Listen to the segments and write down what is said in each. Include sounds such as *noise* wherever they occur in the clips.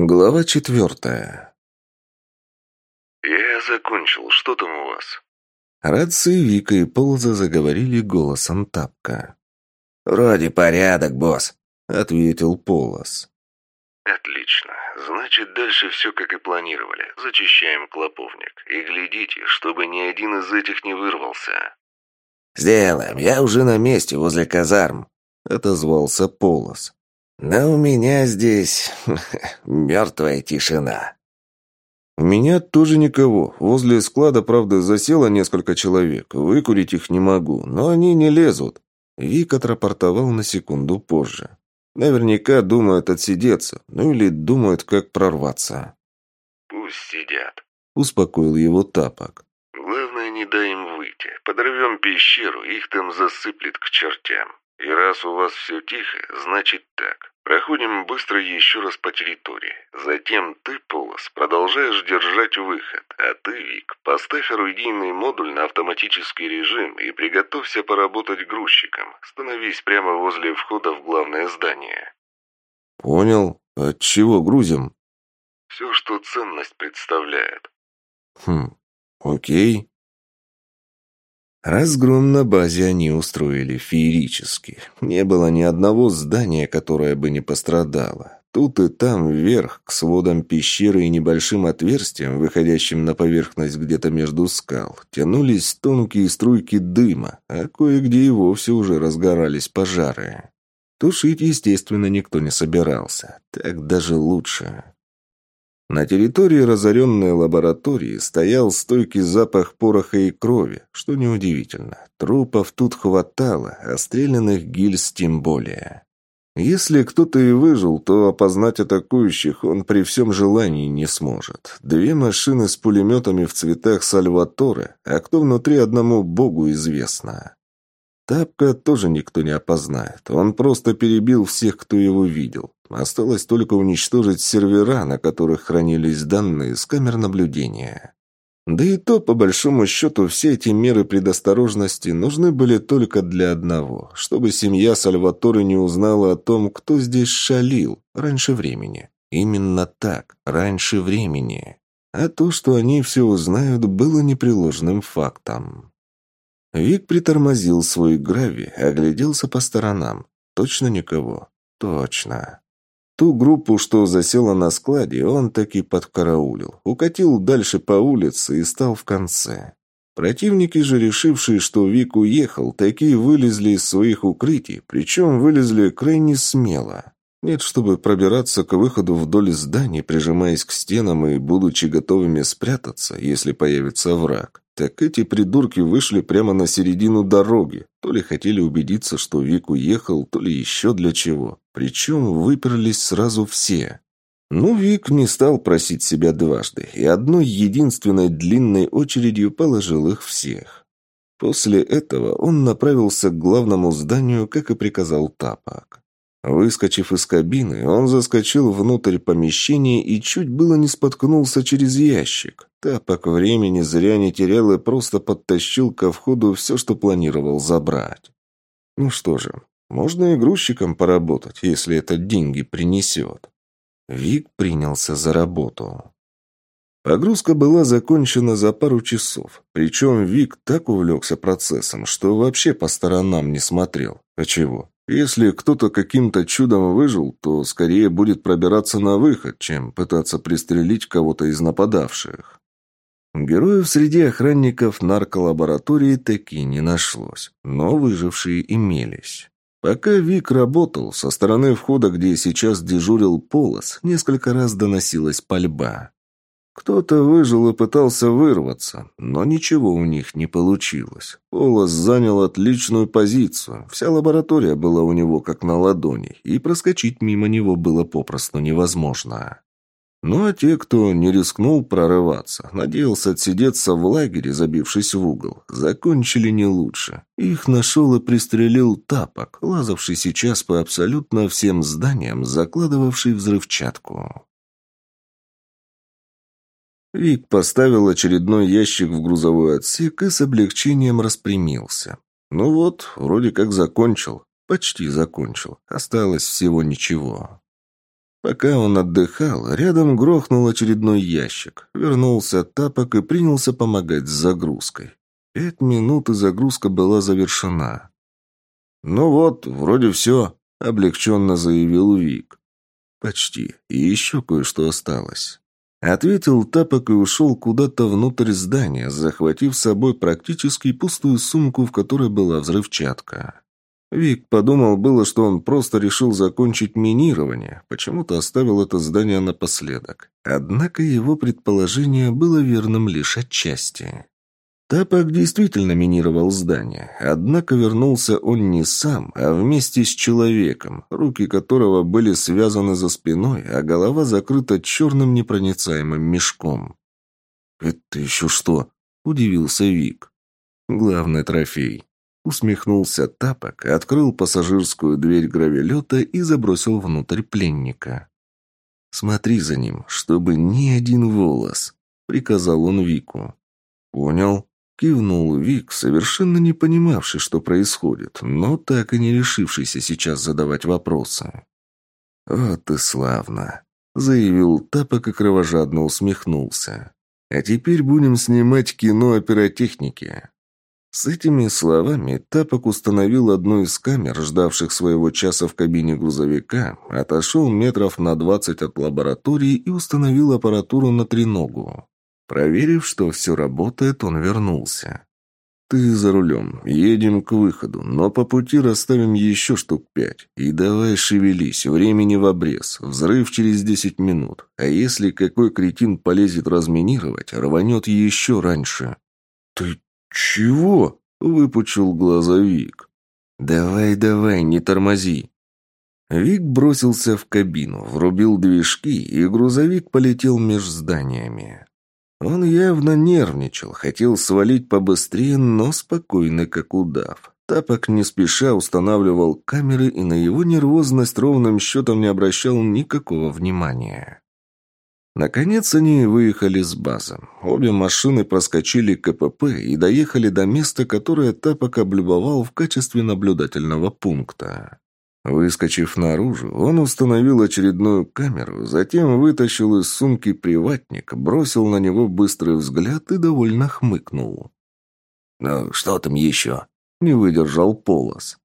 Глава четвертая. «Я закончил. Что там у вас?» Рации Вика и Полза заговорили голосом тапка. «Вроде порядок, босс», — ответил Полос. «Отлично. Значит, дальше все как и планировали. Зачищаем клоповник. И глядите, чтобы ни один из этих не вырвался». «Сделаем. Я уже на месте, возле казарм», — отозвался Полос. Но у меня здесь *laughs* мертвая тишина. У меня тоже никого. Возле склада, правда, засело несколько человек. Выкурить их не могу, но они не лезут. Вик отрапортовал на секунду позже. Наверняка думают отсидеться, ну или думают, как прорваться. «Пусть сидят», — успокоил его Тапок. «Главное, не дай им выйти. Подорвем пещеру, их там засыплет к чертям. И раз у вас все тихо, значит так. Проходим быстро еще раз по территории. Затем ты, Полос, продолжаешь держать выход, а ты, Вик, поставь орудийный модуль на автоматический режим и приготовься поработать грузчиком. Становись прямо возле входа в главное здание. Понял. От чего грузим? Все, что ценность представляет. Хм, окей. Разгром на базе они устроили феерически. Не было ни одного здания, которое бы не пострадало. Тут и там, вверх, к сводам пещеры и небольшим отверстиям, выходящим на поверхность где-то между скал, тянулись тонкие струйки дыма, а кое-где и вовсе уже разгорались пожары. Тушить, естественно, никто не собирался. Так даже лучше. На территории разоренной лаборатории стоял стойкий запах пороха и крови, что неудивительно. Трупов тут хватало, а стрелянных гильз тем более. Если кто-то и выжил, то опознать атакующих он при всем желании не сможет. Две машины с пулеметами в цветах Сальваторе, а кто внутри одному богу известно. Тапка тоже никто не опознает. Он просто перебил всех, кто его видел. Осталось только уничтожить сервера, на которых хранились данные с камер наблюдения. Да и то, по большому счету, все эти меры предосторожности нужны были только для одного, чтобы семья Сальваторе не узнала о том, кто здесь шалил раньше времени. Именно так, раньше времени. А то, что они все узнают, было непреложным фактом. Вик притормозил свой грави, огляделся по сторонам. Точно никого? Точно. Ту группу, что засела на складе, он таки подкараулил. Укатил дальше по улице и стал в конце. Противники же, решившие, что Вик уехал, такие вылезли из своих укрытий, причем вылезли крайне смело. Нет, чтобы пробираться к выходу вдоль зданий, прижимаясь к стенам и будучи готовыми спрятаться, если появится враг. Так эти придурки вышли прямо на середину дороги. То ли хотели убедиться, что Вик уехал, то ли еще для чего. Причем выперлись сразу все. Ну, Вик не стал просить себя дважды, и одной единственной длинной очередью положил их всех. После этого он направился к главному зданию, как и приказал Тапок. Выскочив из кабины, он заскочил внутрь помещения и чуть было не споткнулся через ящик. Тапок времени зря не терял и просто подтащил ко входу все, что планировал забрать. Ну что же, можно и грузчиком поработать, если это деньги принесет. Вик принялся за работу. Погрузка была закончена за пару часов. Причем Вик так увлекся процессом, что вообще по сторонам не смотрел. А чего? Если кто-то каким-то чудом выжил, то скорее будет пробираться на выход, чем пытаться пристрелить кого-то из нападавших. Героев среди охранников нарколаборатории таки не нашлось, но выжившие имелись. Пока Вик работал, со стороны входа, где сейчас дежурил Полос, несколько раз доносилась пальба. Кто-то выжил и пытался вырваться, но ничего у них не получилось. Полос занял отличную позицию. Вся лаборатория была у него как на ладони, и проскочить мимо него было попросту невозможно. Ну а те, кто не рискнул прорываться, надеялся отсидеться в лагере, забившись в угол, закончили не лучше. Их нашел и пристрелил тапок, лазавший сейчас по абсолютно всем зданиям, закладывавший взрывчатку. Вик поставил очередной ящик в грузовой отсек и с облегчением распрямился. Ну вот, вроде как закончил. Почти закончил. Осталось всего ничего. Пока он отдыхал, рядом грохнул очередной ящик. Вернулся тапок и принялся помогать с загрузкой. Пять минут и загрузка была завершена. «Ну вот, вроде все», — облегченно заявил Вик. «Почти. И еще кое-что осталось». Ответил тапок и ушел куда-то внутрь здания, захватив с собой практически пустую сумку, в которой была взрывчатка. Вик подумал было, что он просто решил закончить минирование, почему-то оставил это здание напоследок. Однако его предположение было верным лишь отчасти. Тапок действительно минировал здание, однако вернулся он не сам, а вместе с человеком, руки которого были связаны за спиной, а голова закрыта черным непроницаемым мешком. «Это еще что?» – удивился Вик. «Главный трофей». Усмехнулся Тапок, открыл пассажирскую дверь гравелета и забросил внутрь пленника. «Смотри за ним, чтобы ни один волос», — приказал он Вику. «Понял», — кивнул Вик, совершенно не понимавший, что происходит, но так и не решившийся сейчас задавать вопросы. «Вот и славно», — заявил Тапок и кровожадно усмехнулся. «А теперь будем снимать кино о пиротехнике. С этими словами Тапок установил одну из камер, ждавших своего часа в кабине грузовика, отошел метров на двадцать от лаборатории и установил аппаратуру на треногу. Проверив, что все работает, он вернулся. «Ты за рулем. Едем к выходу, но по пути расставим еще штук пять. И давай шевелись, времени в обрез. Взрыв через десять минут. А если какой кретин полезет разминировать, рванет еще раньше». «Ты «Чего?» — выпучил глаза Вик. «Давай, давай, не тормози». Вик бросился в кабину, врубил движки, и грузовик полетел меж зданиями. Он явно нервничал, хотел свалить побыстрее, но спокойно, как удав. Тапок не спеша устанавливал камеры и на его нервозность ровным счетом не обращал никакого внимания. Наконец они выехали с базы. Обе машины проскочили КПП и доехали до места, которое Тапок облюбовал в качестве наблюдательного пункта. Выскочив наружу, он установил очередную камеру, затем вытащил из сумки приватник, бросил на него быстрый взгляд и довольно хмыкнул. «Ну, что там еще?» — не выдержал Полос.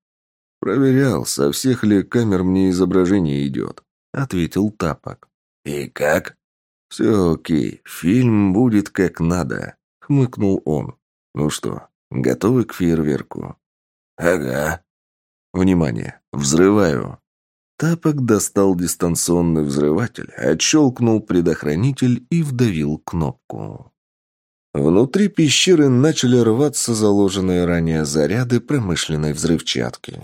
«Проверял, со всех ли камер мне изображение идет», — ответил Тапок. «И как?» «Все окей, фильм будет как надо», — хмыкнул он. «Ну что, готовы к фейерверку?» «Ага». «Внимание! Взрываю!» Тапок достал дистанционный взрыватель, отщелкнул предохранитель и вдавил кнопку. Внутри пещеры начали рваться заложенные ранее заряды промышленной взрывчатки.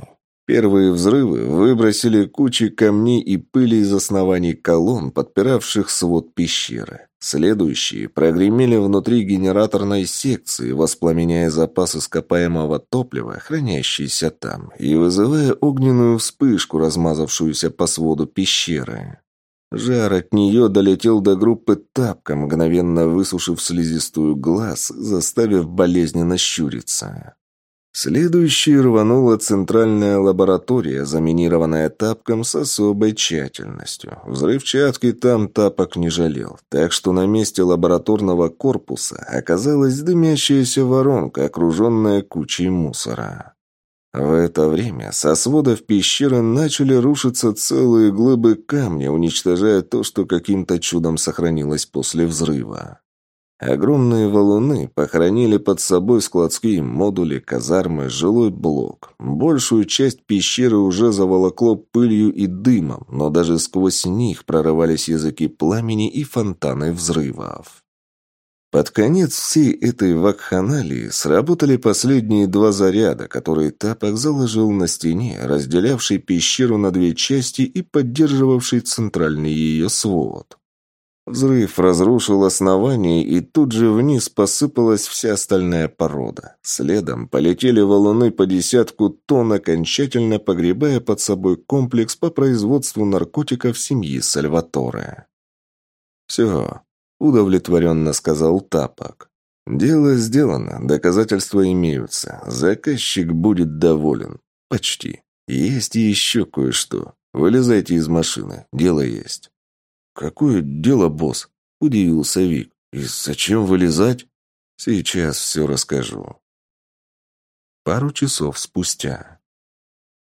Первые взрывы выбросили кучи камней и пыли из оснований колонн, подпиравших свод пещеры. Следующие прогремели внутри генераторной секции, воспламеняя запас ископаемого топлива, хранящийся там, и вызывая огненную вспышку, размазавшуюся по своду пещеры. Жар от нее долетел до группы тапка, мгновенно высушив слизистую глаз, заставив болезненно щуриться. Следующей рванула центральная лаборатория, заминированная тапком с особой тщательностью. Взрывчатки там тапок не жалел, так что на месте лабораторного корпуса оказалась дымящаяся воронка, окруженная кучей мусора. В это время со сводов пещеры начали рушиться целые глыбы камня, уничтожая то, что каким-то чудом сохранилось после взрыва. Огромные валуны похоронили под собой складские модули, казармы, жилой блок. Большую часть пещеры уже заволокло пылью и дымом, но даже сквозь них прорывались языки пламени и фонтаны взрывов. Под конец всей этой вакханалии сработали последние два заряда, которые Тапок заложил на стене, разделявшей пещеру на две части и поддерживавший центральный ее свод. Взрыв разрушил основание, и тут же вниз посыпалась вся остальная порода. Следом полетели валуны по десятку тонн, окончательно погребая под собой комплекс по производству наркотиков семьи Сальваторе. «Все», — удовлетворенно сказал Тапок. «Дело сделано, доказательства имеются. Заказчик будет доволен. Почти. Есть еще кое-что. Вылезайте из машины, дело есть». «Какое дело, босс?» – удивился Вик. «И зачем вылезать?» «Сейчас все расскажу». Пару часов спустя.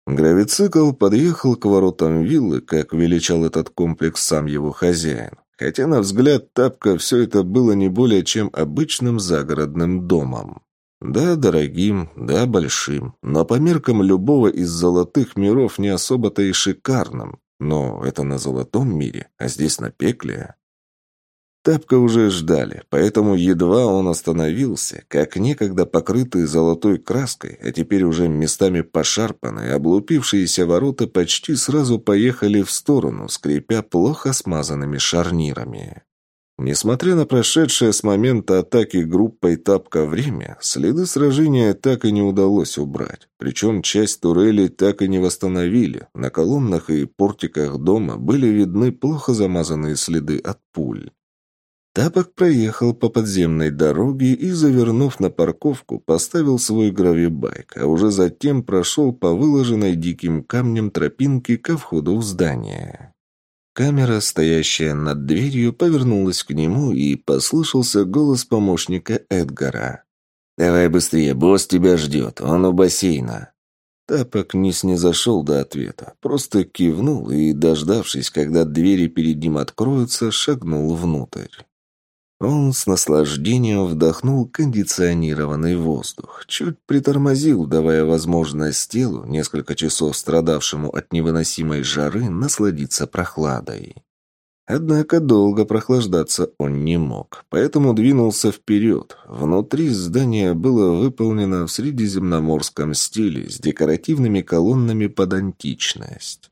Гравицикл подъехал к воротам виллы, как величал этот комплекс сам его хозяин. Хотя, на взгляд Тапка, все это было не более чем обычным загородным домом. Да, дорогим, да, большим, но по меркам любого из золотых миров не особо-то и шикарным. Но это на золотом мире, а здесь на пекле. Тапка уже ждали, поэтому едва он остановился, как некогда покрытые золотой краской, а теперь уже местами пошарпанные, облупившиеся ворота почти сразу поехали в сторону, скрипя плохо смазанными шарнирами. Несмотря на прошедшее с момента атаки группой Тапка время, следы сражения так и не удалось убрать. Причем часть турелей так и не восстановили. На колоннах и портиках дома были видны плохо замазанные следы от пуль. Тапок проехал по подземной дороге и, завернув на парковку, поставил свой гравибайк, а уже затем прошел по выложенной диким камнем тропинке ко входу в здание. Камера, стоящая над дверью, повернулась к нему, и послышался голос помощника Эдгара. «Давай быстрее, босс тебя ждет, он у бассейна». Тапок не снизошел до ответа, просто кивнул и, дождавшись, когда двери перед ним откроются, шагнул внутрь. Он с наслаждением вдохнул кондиционированный воздух, чуть притормозил, давая возможность телу, несколько часов страдавшему от невыносимой жары, насладиться прохладой. Однако долго прохлаждаться он не мог, поэтому двинулся вперед. Внутри здания было выполнено в средиземноморском стиле с декоративными колоннами под античность.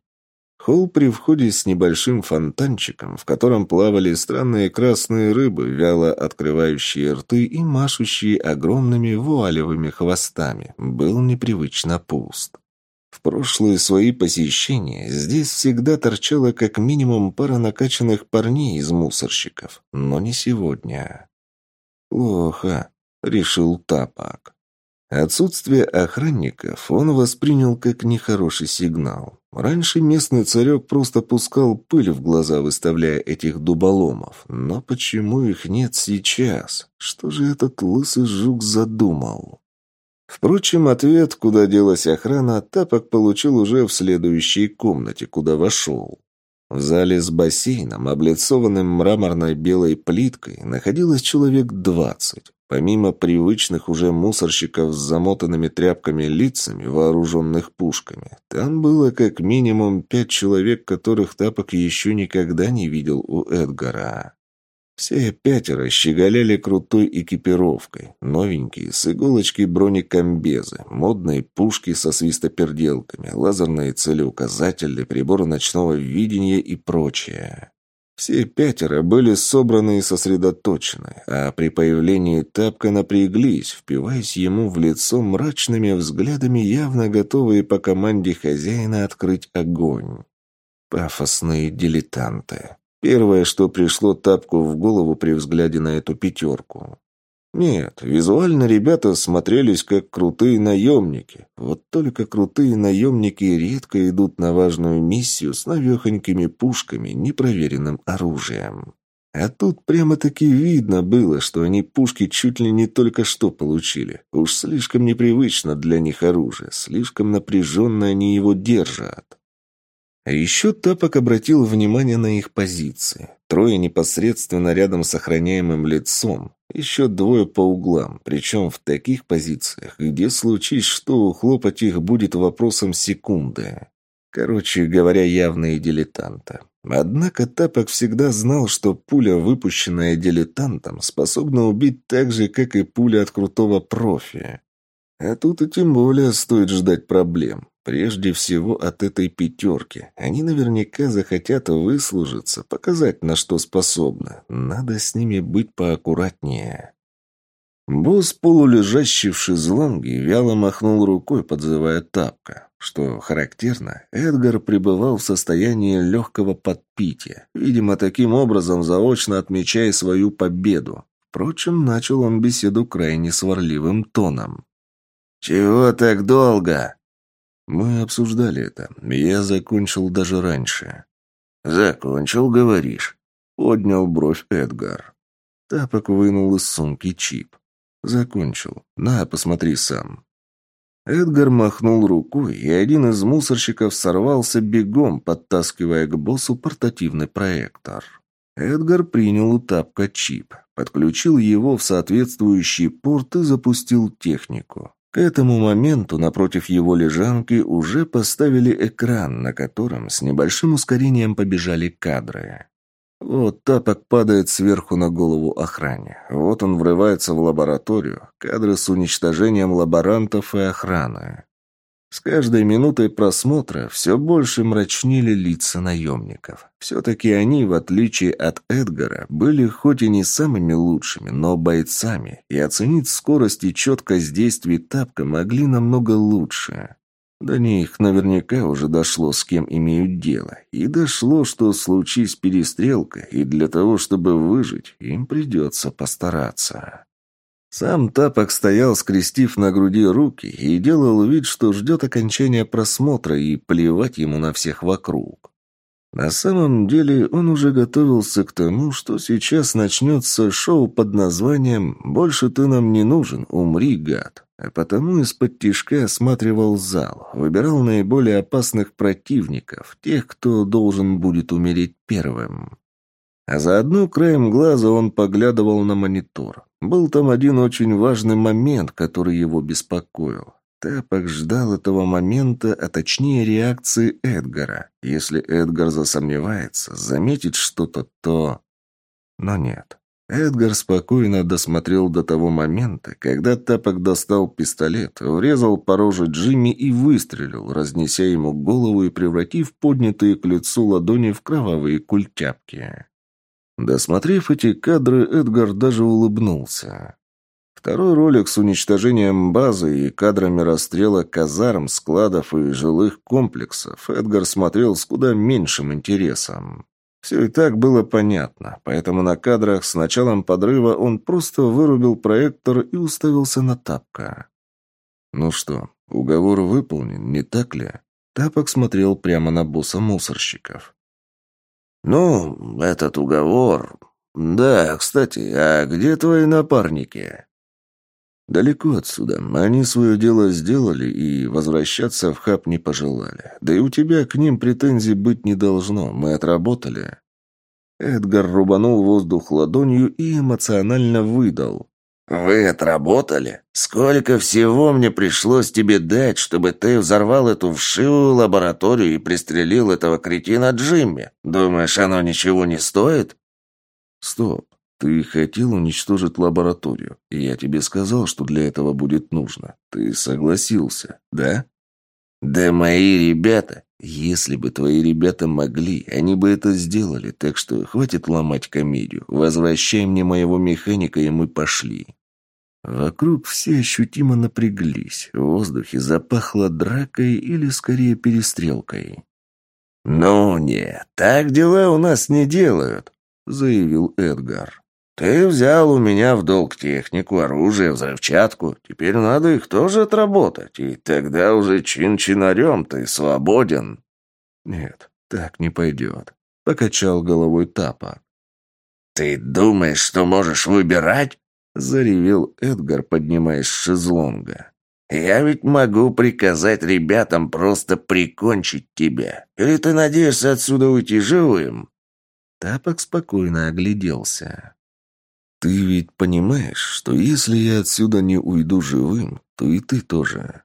Холл при входе с небольшим фонтанчиком, в котором плавали странные красные рыбы, вяло открывающие рты и машущие огромными вуалевыми хвостами, был непривычно пуст. В прошлые свои посещения здесь всегда торчало как минимум пара накачанных парней из мусорщиков, но не сегодня. «Плохо», — решил Тапак. Отсутствие охранников он воспринял как нехороший сигнал. Раньше местный царек просто пускал пыль в глаза, выставляя этих дуболомов. Но почему их нет сейчас? Что же этот лысый жук задумал? Впрочем, ответ, куда делась охрана, Тапок получил уже в следующей комнате, куда вошел. В зале с бассейном, облицованным мраморной белой плиткой, находилось человек двадцать. Помимо привычных уже мусорщиков с замотанными тряпками лицами, вооруженных пушками, там было как минимум пять человек, которых Тапок еще никогда не видел у Эдгара. Все пятеро щеголяли крутой экипировкой. Новенькие, с иголочки бронекомбезы, модные пушки со свистоперделками, лазерные целеуказатели, приборы ночного видения и прочее. Все пятеро были собраны и сосредоточены, а при появлении Тапка напряглись, впиваясь ему в лицо мрачными взглядами, явно готовые по команде хозяина открыть огонь. Пафосные дилетанты. Первое, что пришло Тапку в голову при взгляде на эту пятерку. Нет, визуально ребята смотрелись как крутые наемники. Вот только крутые наемники редко идут на важную миссию с навехонькими пушками, непроверенным оружием. А тут прямо-таки видно было, что они пушки чуть ли не только что получили. Уж слишком непривычно для них оружие, слишком напряженно они его держат. А еще Тапок обратил внимание на их позиции. Трое непосредственно рядом с охраняемым лицом, еще двое по углам, причем в таких позициях, где случись что, ухлопать их будет вопросом секунды. Короче говоря, явные дилетанты. Однако Тапок всегда знал, что пуля, выпущенная дилетантом, способна убить так же, как и пуля от крутого профи. А тут и тем более стоит ждать проблем. Прежде всего от этой пятерки. Они наверняка захотят выслужиться, показать, на что способны. Надо с ними быть поаккуратнее. Босс, полулежащий в шезлонге, вяло махнул рукой, подзывая тапка. Что характерно, Эдгар пребывал в состоянии легкого подпития, видимо, таким образом заочно отмечая свою победу. Впрочем, начал он беседу крайне сварливым тоном. «Чего так долго?» Мы обсуждали это. Я закончил даже раньше. «Закончил, говоришь?» Поднял бровь Эдгар. Тапок вынул из сумки чип. Закончил. На, посмотри сам. Эдгар махнул рукой, и один из мусорщиков сорвался бегом, подтаскивая к боссу портативный проектор. Эдгар принял у тапка чип, подключил его в соответствующий порт и запустил технику. К этому моменту напротив его лежанки уже поставили экран, на котором с небольшим ускорением побежали кадры. Вот тапок падает сверху на голову охране. Вот он врывается в лабораторию. Кадры с уничтожением лаборантов и охраны. С каждой минутой просмотра все больше мрачнели лица наемников. Все-таки они, в отличие от Эдгара, были хоть и не самыми лучшими, но бойцами, и оценить скорость и четкость действий тапка могли намного лучше. До них наверняка уже дошло, с кем имеют дело. И дошло, что случись перестрелка, и для того, чтобы выжить, им придется постараться. Сам Тапок стоял, скрестив на груди руки, и делал вид, что ждет окончания просмотра, и плевать ему на всех вокруг. На самом деле он уже готовился к тому, что сейчас начнется шоу под названием «Больше ты нам не нужен, умри, гад» а потому из-под тишка осматривал зал, выбирал наиболее опасных противников, тех, кто должен будет умереть первым. А заодно краем глаза он поглядывал на монитор. Был там один очень важный момент, который его беспокоил. Тапок ждал этого момента, а точнее реакции Эдгара. Если Эдгар засомневается, заметит что-то, то... Но нет. Эдгар спокойно досмотрел до того момента, когда Тапок достал пистолет, врезал по роже Джимми и выстрелил, разнеся ему голову и превратив поднятые к лицу ладони в кровавые культяпки. Досмотрев эти кадры, Эдгар даже улыбнулся. Второй ролик с уничтожением базы и кадрами расстрела казарм, складов и жилых комплексов Эдгар смотрел с куда меньшим интересом. Все и так было понятно, поэтому на кадрах с началом подрыва он просто вырубил проектор и уставился на Тапка. «Ну что, уговор выполнен, не так ли?» Тапок смотрел прямо на босса мусорщиков. «Ну, этот уговор... Да, кстати, а где твои напарники?» «Далеко отсюда. Они свое дело сделали и возвращаться в хаб не пожелали. Да и у тебя к ним претензий быть не должно. Мы отработали». Эдгар рубанул воздух ладонью и эмоционально выдал. «Вы отработали? Сколько всего мне пришлось тебе дать, чтобы ты взорвал эту вшивую лабораторию и пристрелил этого кретина Джимми? Думаешь, оно ничего не стоит?» «Стоп. Ты хотел уничтожить лабораторию, я тебе сказал, что для этого будет нужно. Ты согласился, да? Да мои ребята, если бы твои ребята могли, они бы это сделали, так что хватит ломать комедию. Возвращай мне моего механика, и мы пошли. Вокруг все ощутимо напряглись. В воздухе запахло дракой или, скорее, перестрелкой. «Ну нет, так дела у нас не делают», — заявил Эдгар. «Ты взял у меня в долг технику, оружие, взрывчатку. Теперь надо их тоже отработать, и тогда уже чин-чинарем ты свободен». «Нет, так не пойдет», — покачал головой Тапа. «Ты думаешь, что можешь выбирать?» — заревел Эдгар, поднимаясь с шезлонга. «Я ведь могу приказать ребятам просто прикончить тебя. Или ты надеешься отсюда уйти живым?» Тапок спокойно огляделся. «Ты ведь понимаешь, что если я отсюда не уйду живым, то и ты тоже».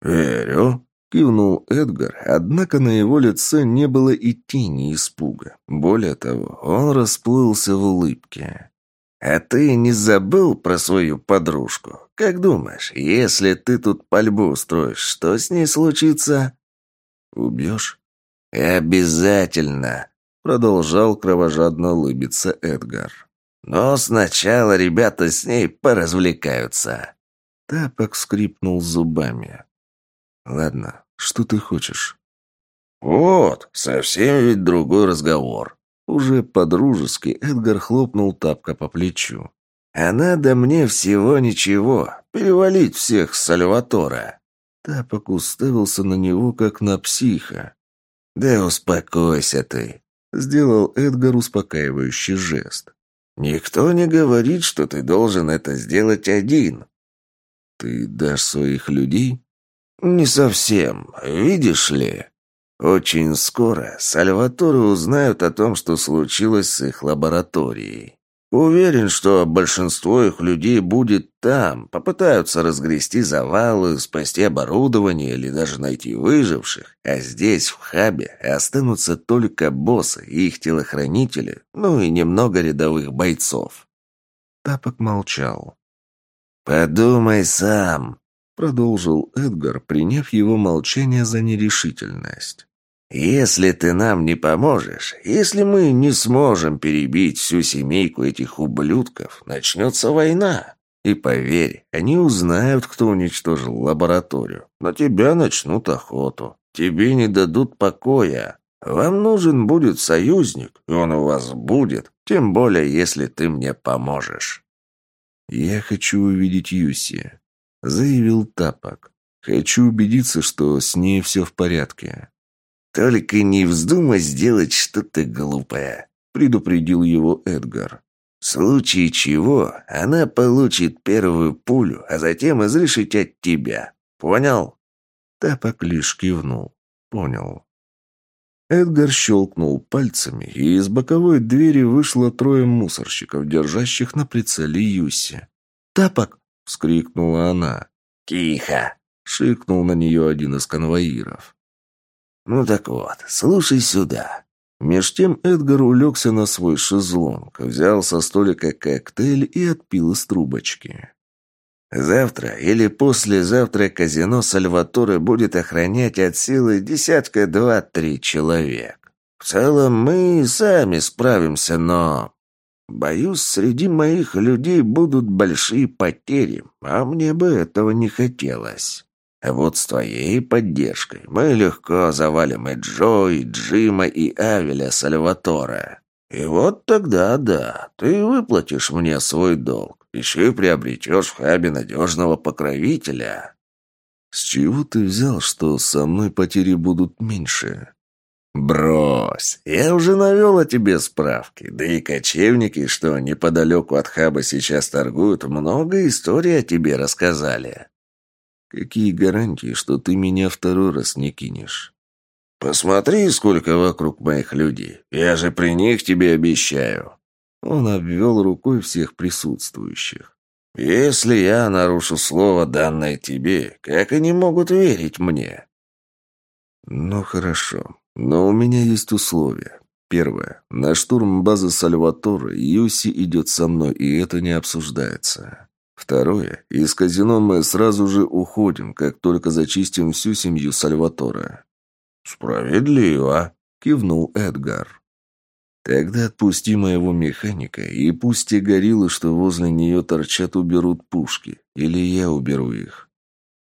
«Верю», — кивнул Эдгар, однако на его лице не было и тени испуга. Более того, он расплылся в улыбке. «А ты не забыл про свою подружку? Как думаешь, если ты тут пальбу устроишь, что с ней случится?» «Убьешь?» «Обязательно», — продолжал кровожадно улыбиться Эдгар. Но сначала ребята с ней поразвлекаются». Тапок скрипнул зубами. «Ладно, что ты хочешь?» «Вот, совсем ведь другой разговор». Уже по-дружески Эдгар хлопнул Тапка по плечу. «А надо мне всего ничего, перевалить всех с Сальватора. Тапок уставился на него, как на психа. «Да успокойся ты», — сделал Эдгар успокаивающий жест. «Никто не говорит, что ты должен это сделать один». «Ты дашь своих людей?» «Не совсем. Видишь ли, очень скоро Сальваторы узнают о том, что случилось с их лабораторией. Уверен, что большинство их людей будет там, попытаются разгрести завалы, спасти оборудование или даже найти выживших, а здесь, в хабе, останутся только боссы и их телохранители, ну и немного рядовых бойцов. Тапок молчал. «Подумай сам», — продолжил Эдгар, приняв его молчание за нерешительность. «Если ты нам не поможешь, если мы не сможем перебить всю семейку этих ублюдков, начнется война. И поверь, они узнают, кто уничтожил лабораторию. На тебя начнут охоту. Тебе не дадут покоя. Вам нужен будет союзник, и он у вас будет, тем более, если ты мне поможешь». «Я хочу увидеть Юси», — заявил Тапок. «Хочу убедиться, что с ней все в порядке». «Только не вздумай сделать что-то глупое», — предупредил его Эдгар. «В случае чего она получит первую пулю, а затем изрешить от тебя. Понял?» Тапок лишь кивнул. «Понял». Эдгар щелкнул пальцами, и из боковой двери вышло трое мусорщиков, держащих на прицеле Юси. «Тапок!» — вскрикнула она. «Тихо!» — шикнул на нее один из конвоиров. «Ну так вот, слушай сюда». Меж тем Эдгар улегся на свой шезлонг, взял со столика коктейль и отпил из трубочки. «Завтра или послезавтра казино Сальваторе будет охранять от силы десятка два-три человек. В целом мы сами справимся, но...» «Боюсь, среди моих людей будут большие потери, а мне бы этого не хотелось». А вот с твоей поддержкой мы легко завалим и Джо, и Джима, и Авеля Сальватора. И вот тогда, да, ты выплатишь мне свой долг. Еще и приобретешь в хабе надежного покровителя. С чего ты взял, что со мной потери будут меньше? «Брось! Я уже навел о тебе справки. Да и кочевники, что неподалеку от хаба сейчас торгуют, много историй о тебе рассказали. Какие гарантии, что ты меня второй раз не кинешь? Посмотри, сколько вокруг моих людей. Я же при них тебе обещаю. Он обвел рукой всех присутствующих. Если я нарушу слово, данное тебе, как они могут верить мне? Ну, хорошо. Но у меня есть условия. Первое. На штурм базы Сальваторе Юси идет со мной, и это не обсуждается. Второе. Из казино мы сразу же уходим, как только зачистим всю семью Сальватора. «Справедливо», — кивнул Эдгар. «Тогда отпусти моего механика, и пусть те гориллы, что возле нее торчат, уберут пушки. Или я уберу их».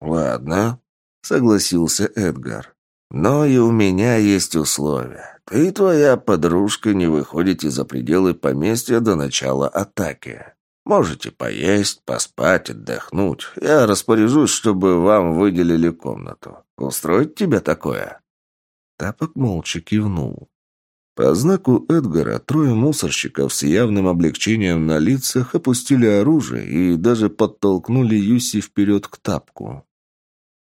«Ладно», — согласился Эдгар. «Но и у меня есть условия. Ты и твоя подружка не выходите за пределы поместья до начала атаки». Можете поесть, поспать, отдохнуть. Я распоряжусь, чтобы вам выделили комнату. Устроить тебе такое?» Тапок молча кивнул. По знаку Эдгара трое мусорщиков с явным облегчением на лицах опустили оружие и даже подтолкнули Юси вперед к Тапку.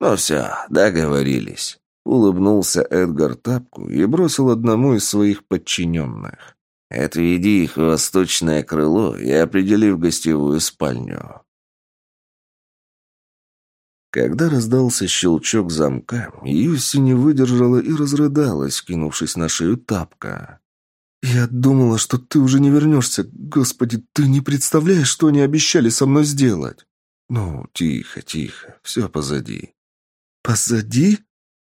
«Ну все, договорились», — улыбнулся Эдгар Тапку и бросил одному из своих подчиненных. Отведи их в восточное крыло и определи в гостевую спальню. Когда раздался щелчок замка, Юси не выдержала и разрыдалась, кинувшись на шею тапка. «Я думала, что ты уже не вернешься. Господи, ты не представляешь, что они обещали со мной сделать!» «Ну, тихо, тихо, все позади». «Позади?»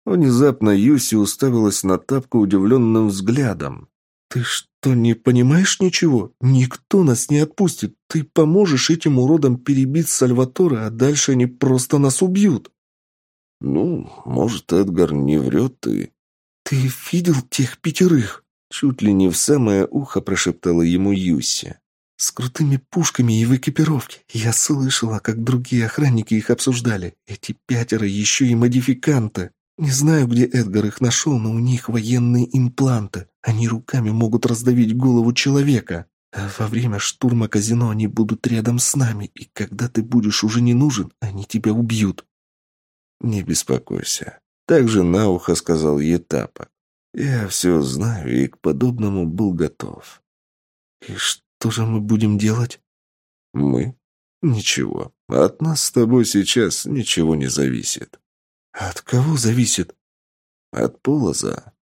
Внезапно Юси уставилась на тапку удивленным взглядом. «Ты что, не понимаешь ничего? Никто нас не отпустит. Ты поможешь этим уродам перебить Сальватора, а дальше они просто нас убьют». «Ну, может, Эдгар не врет и...» «Ты видел тех пятерых?» Чуть ли не в самое ухо прошептала ему Юси. С крутыми пушками и в экипировке. Я слышала, как другие охранники их обсуждали. Эти пятеро еще и модификанты. Не знаю, где Эдгар их нашел, но у них военные импланты. Они руками могут раздавить голову человека. А во время штурма казино они будут рядом с нами, и когда ты будешь уже не нужен, они тебя убьют. Не беспокойся. Так же на ухо сказал Етапа. Я все знаю и к подобному был готов. И что же мы будем делать? Мы? Ничего. От нас с тобой сейчас ничего не зависит. От кого зависит? От Полоза.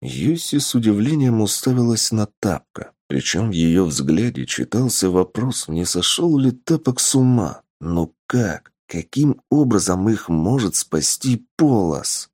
Юси с удивлением уставилась на Тапка. Причем в ее взгляде читался вопрос, не сошел ли Тапок с ума. Но как? Каким образом их может спасти Полос?